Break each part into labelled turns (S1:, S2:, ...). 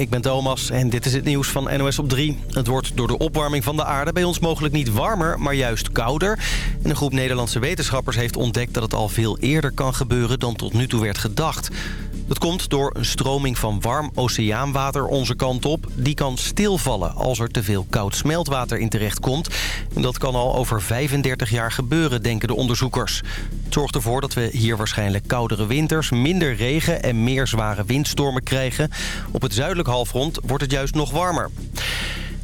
S1: ik ben Thomas en dit is het nieuws van NOS op 3. Het wordt door de opwarming van de aarde bij ons mogelijk niet warmer, maar juist kouder. En een groep Nederlandse wetenschappers heeft ontdekt dat het al veel eerder kan gebeuren dan tot nu toe werd gedacht. Dat komt door een stroming van warm oceaanwater onze kant op. Die kan stilvallen als er te veel koud smeltwater in terecht komt. En dat kan al over 35 jaar gebeuren, denken de onderzoekers. Het zorgt ervoor dat we hier waarschijnlijk koudere winters, minder regen en meer zware windstormen krijgen. Op het zuidelijk halfrond wordt het juist nog warmer.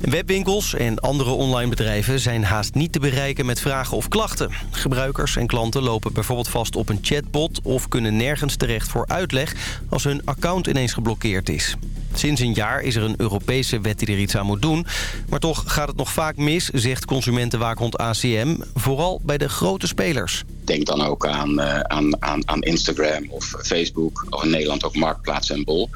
S1: Webwinkels en andere online bedrijven zijn haast niet te bereiken met vragen of klachten. Gebruikers en klanten lopen bijvoorbeeld vast op een chatbot... of kunnen nergens terecht voor uitleg als hun account ineens geblokkeerd is. Sinds een jaar is er een Europese wet die er iets aan moet doen. Maar toch gaat het nog vaak mis, zegt consumentenwaakhond ACM. Vooral bij de grote spelers.
S2: Denk dan ook aan, uh, aan, aan, aan Instagram of Facebook. Of in Nederland ook Marktplaats en Bol.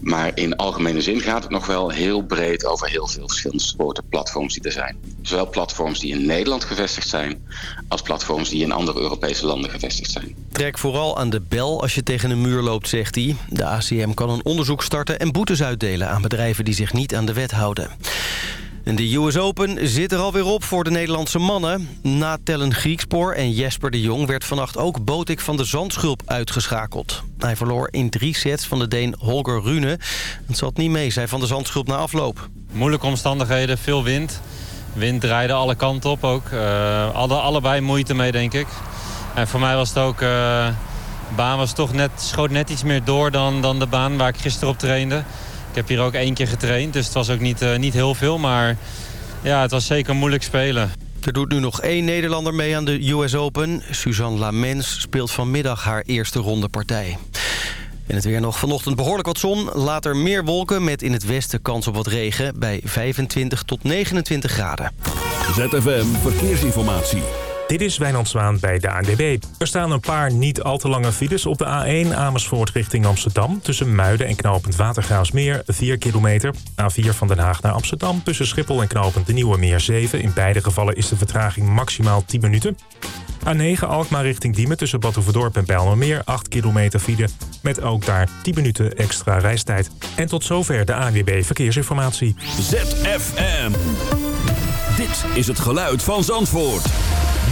S2: Maar in algemene zin gaat het nog wel heel breed over heel veel verschillende soorten platforms die er zijn. Zowel platforms die in Nederland gevestigd zijn... als platforms die in andere Europese landen gevestigd zijn.
S1: Trek vooral aan de bel als je tegen een muur loopt, zegt hij. De ACM kan een onderzoek starten en boetes uitdelen aan bedrijven die zich niet aan de wet houden. En de US Open zit er alweer op voor de Nederlandse mannen. Na Tellen Griekspoor en Jesper de Jong werd vannacht ook Botik van de Zandschulp uitgeschakeld. Hij verloor in drie sets van de Deen Holger Rune. Het zat niet mee, zei Van de Zandschulp na afloop.
S3: Moeilijke omstandigheden, veel wind. Wind draaide alle kanten op ook. Uh, hadden allebei moeite mee, denk ik. En voor mij was het ook... Uh, de baan was toch net, schoot net iets meer door dan, dan de baan waar ik gisteren op trainde. Ik heb hier ook één keer getraind, dus het was ook niet, uh, niet heel veel. Maar ja, het was zeker moeilijk spelen.
S1: Er doet nu nog één Nederlander mee aan de US Open. Suzanne Lamens speelt vanmiddag haar eerste ronde partij. En het weer nog vanochtend behoorlijk wat zon. Later meer wolken met in het westen kans op wat regen... bij 25 tot 29 graden.
S4: ZFM Verkeersinformatie.
S5: Dit is Wijnand Zwaan bij de ANWB. Er staan een paar niet al te lange files op de A1 Amersfoort richting Amsterdam... tussen Muiden en knooppunt Watergraafsmeer, 4 kilometer. A4 van Den Haag naar Amsterdam tussen Schiphol en knooppunt De Nieuwe Meer, 7. In beide gevallen is de vertraging maximaal 10 minuten. A9 Alkmaar richting Diemen tussen Badhoevedorp en Bijlmermeer, 8 kilometer file... met ook daar 10 minuten extra reistijd. En tot zover de ANWB Verkeersinformatie.
S4: ZFM. Dit is het geluid van Zandvoort.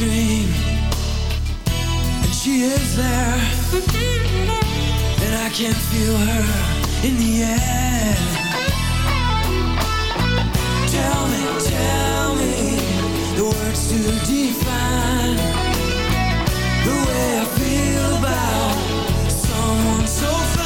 S6: dream And she is there. And I can feel her in the air. Tell me, tell me The words to define The way I feel about Someone so fine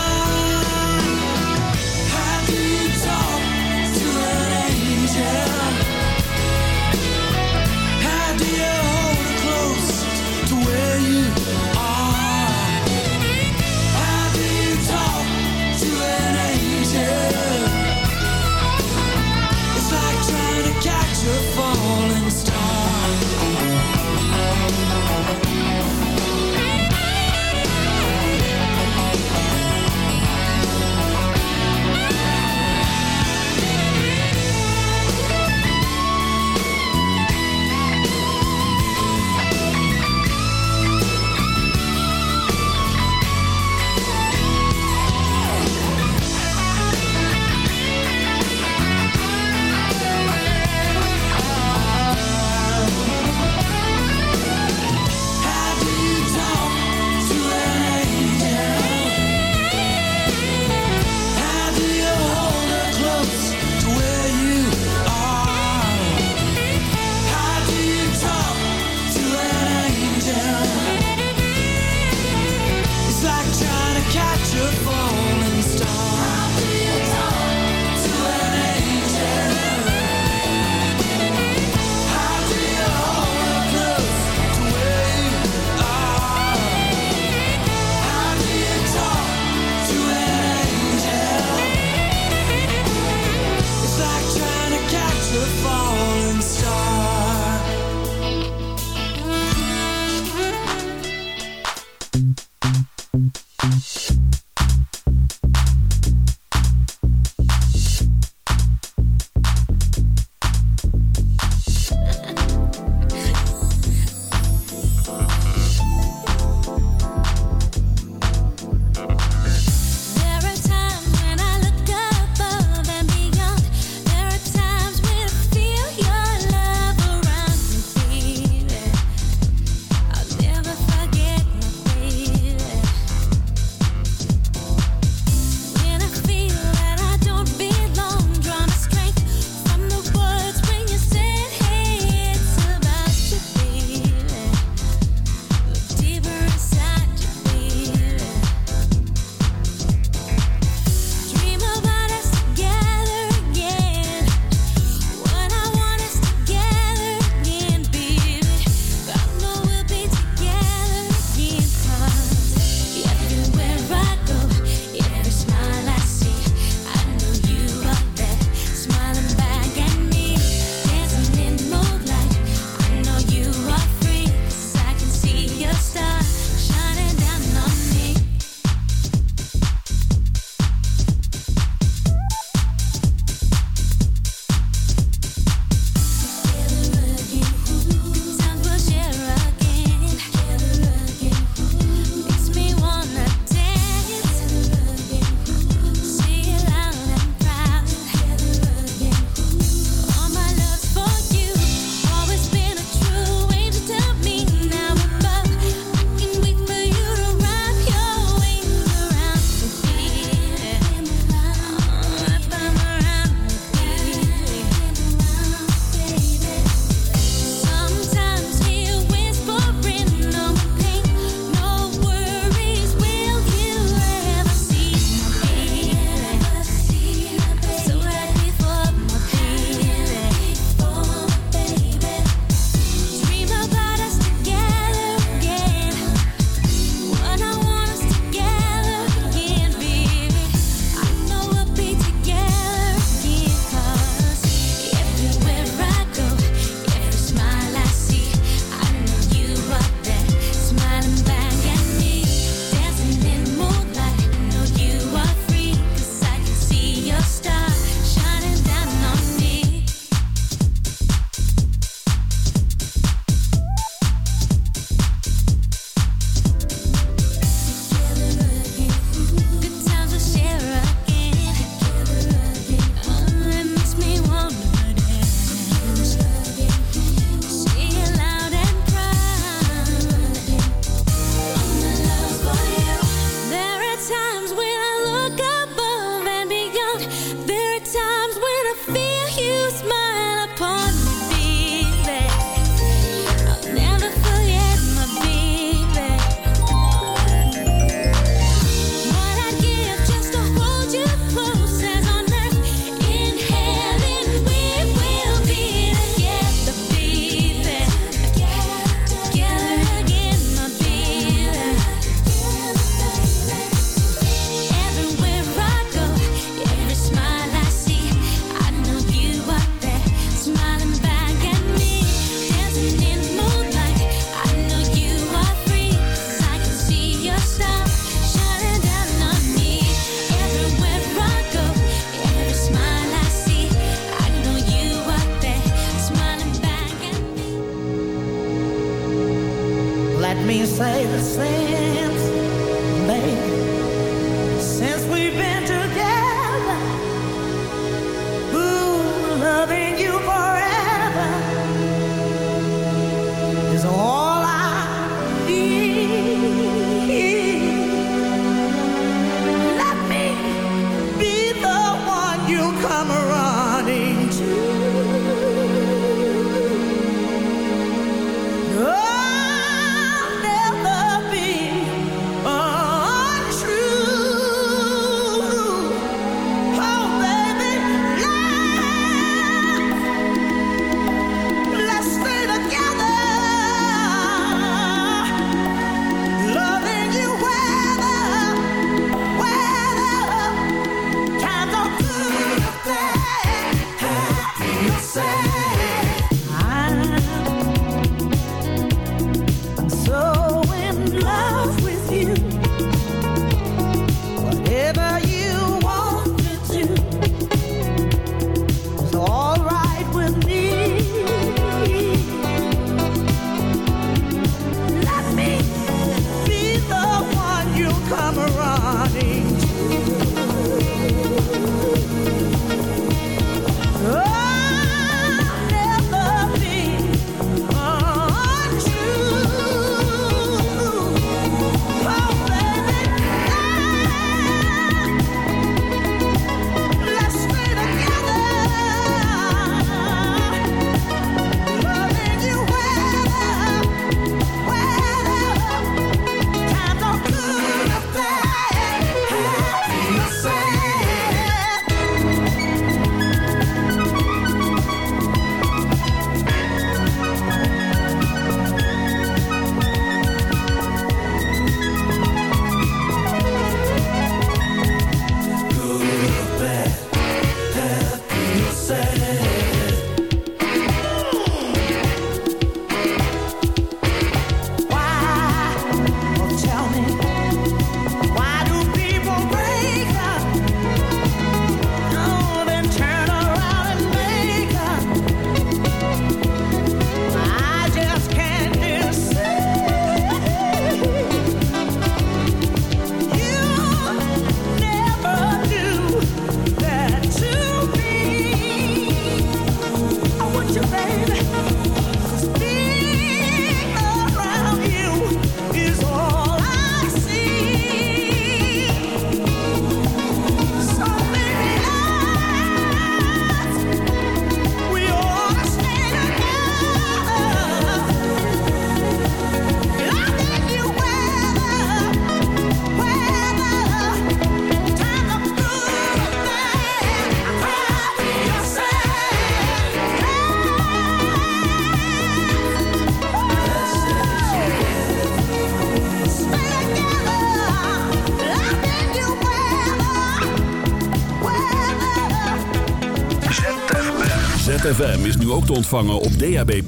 S7: ZFM is nu ook te ontvangen op DAB+.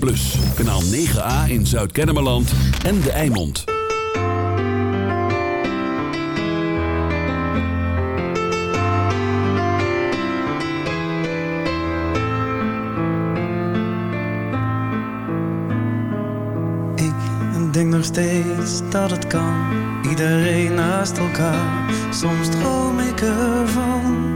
S7: Kanaal 9A in Zuid-Kennemerland en De Eimond.
S8: Ik denk nog steeds dat het kan. Iedereen naast elkaar. Soms droom ik ervan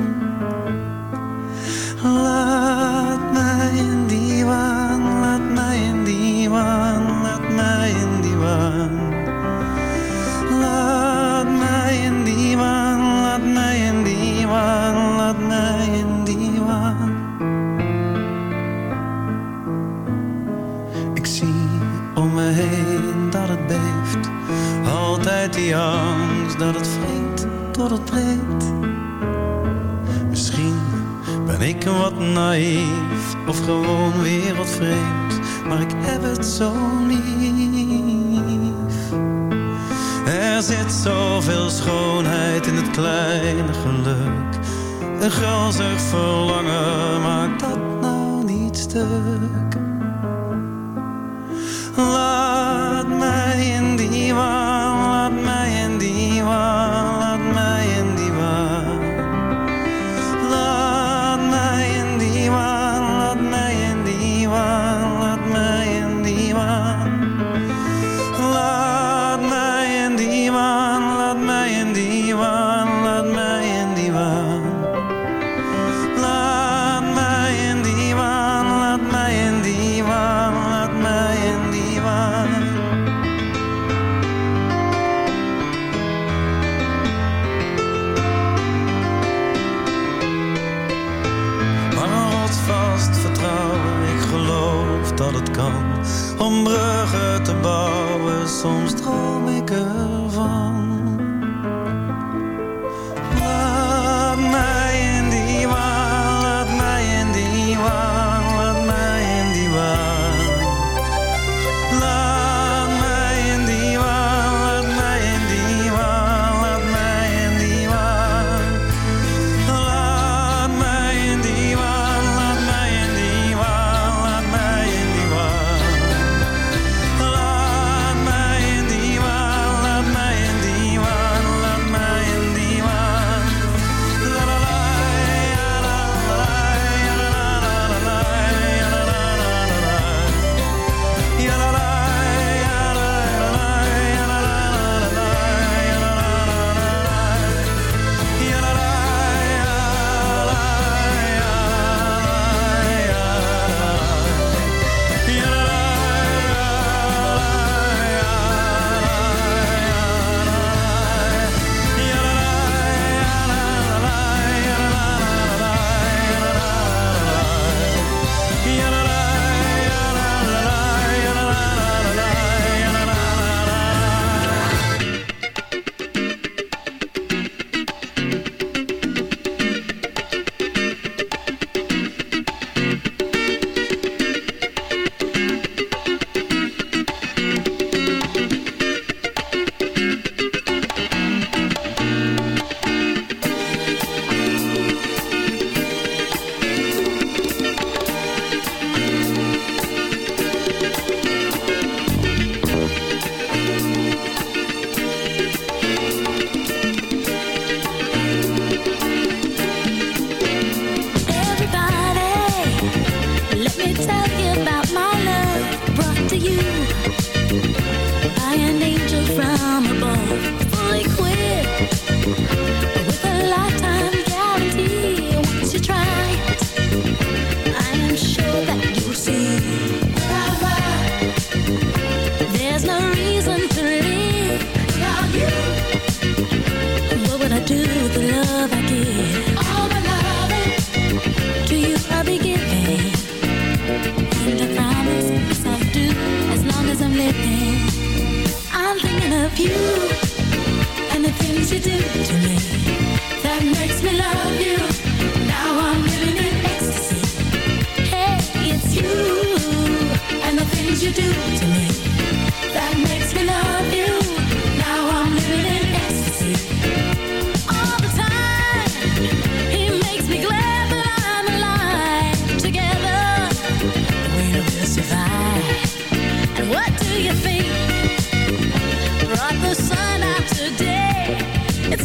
S8: Misschien ben ik wat naïef of gewoon wereldvreemd, maar ik heb het zo lief. Er zit zoveel schoonheid in het kleine geluk. Een gulzig verlangen maakt dat nou niet stuk. Laat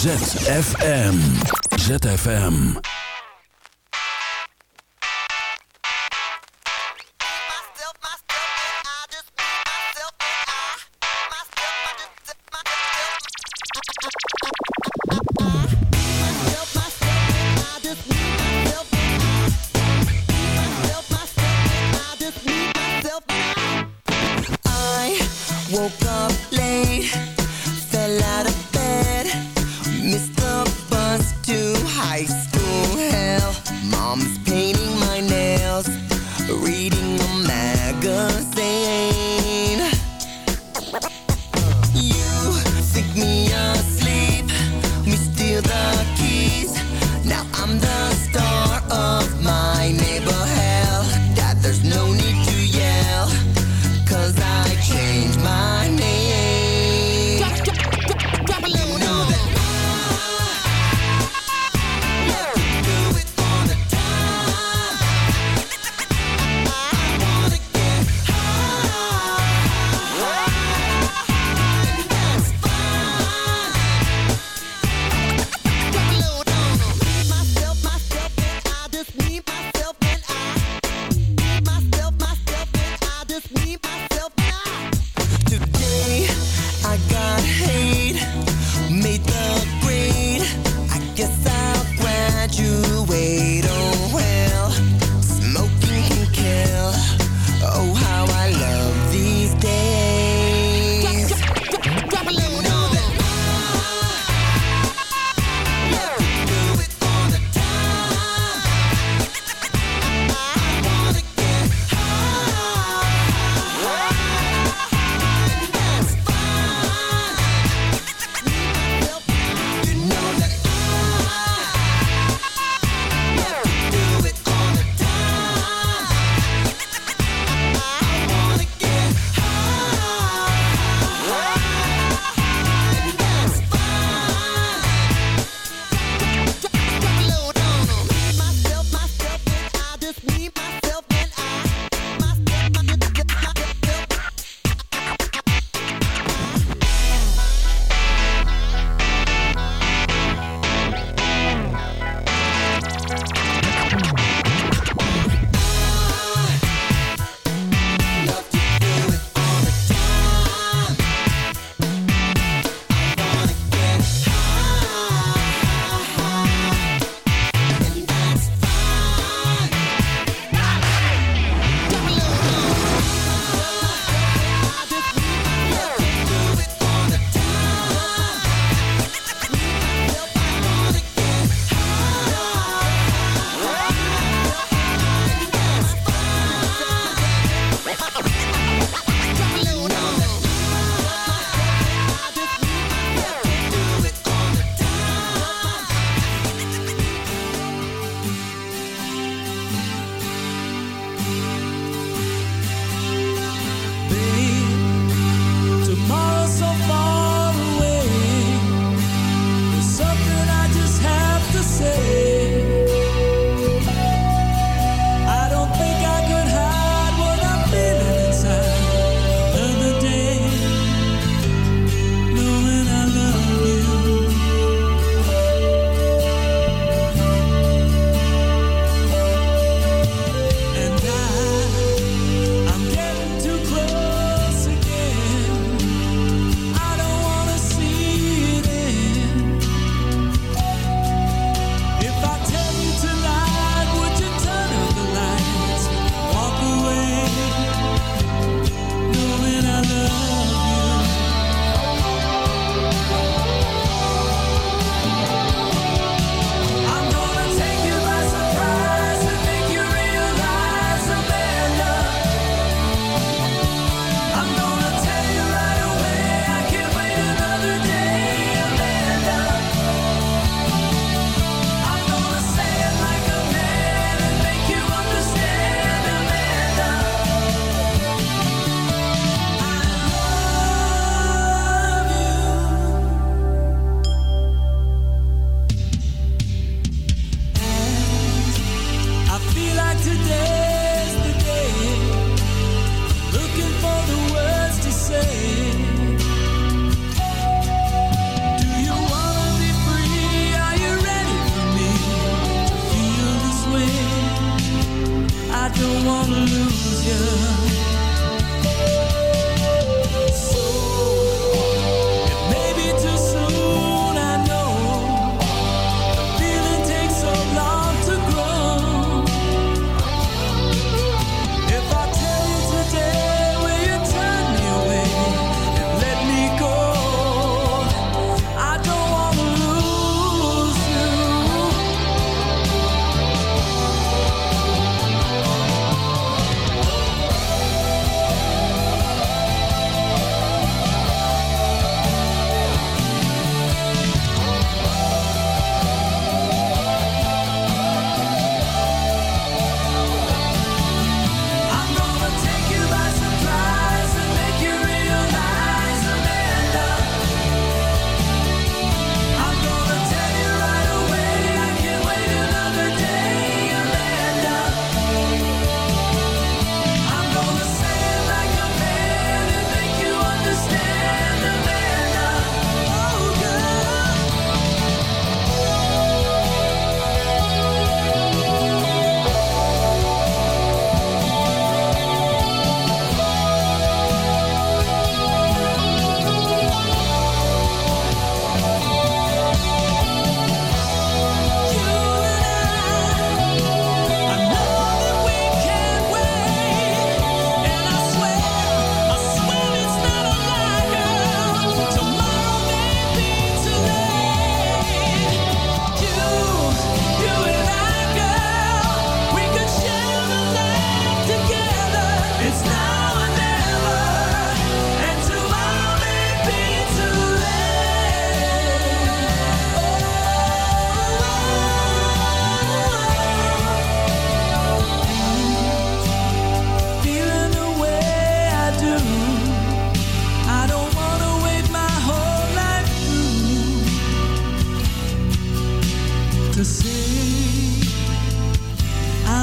S9: ZFM. ZFM.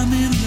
S7: coming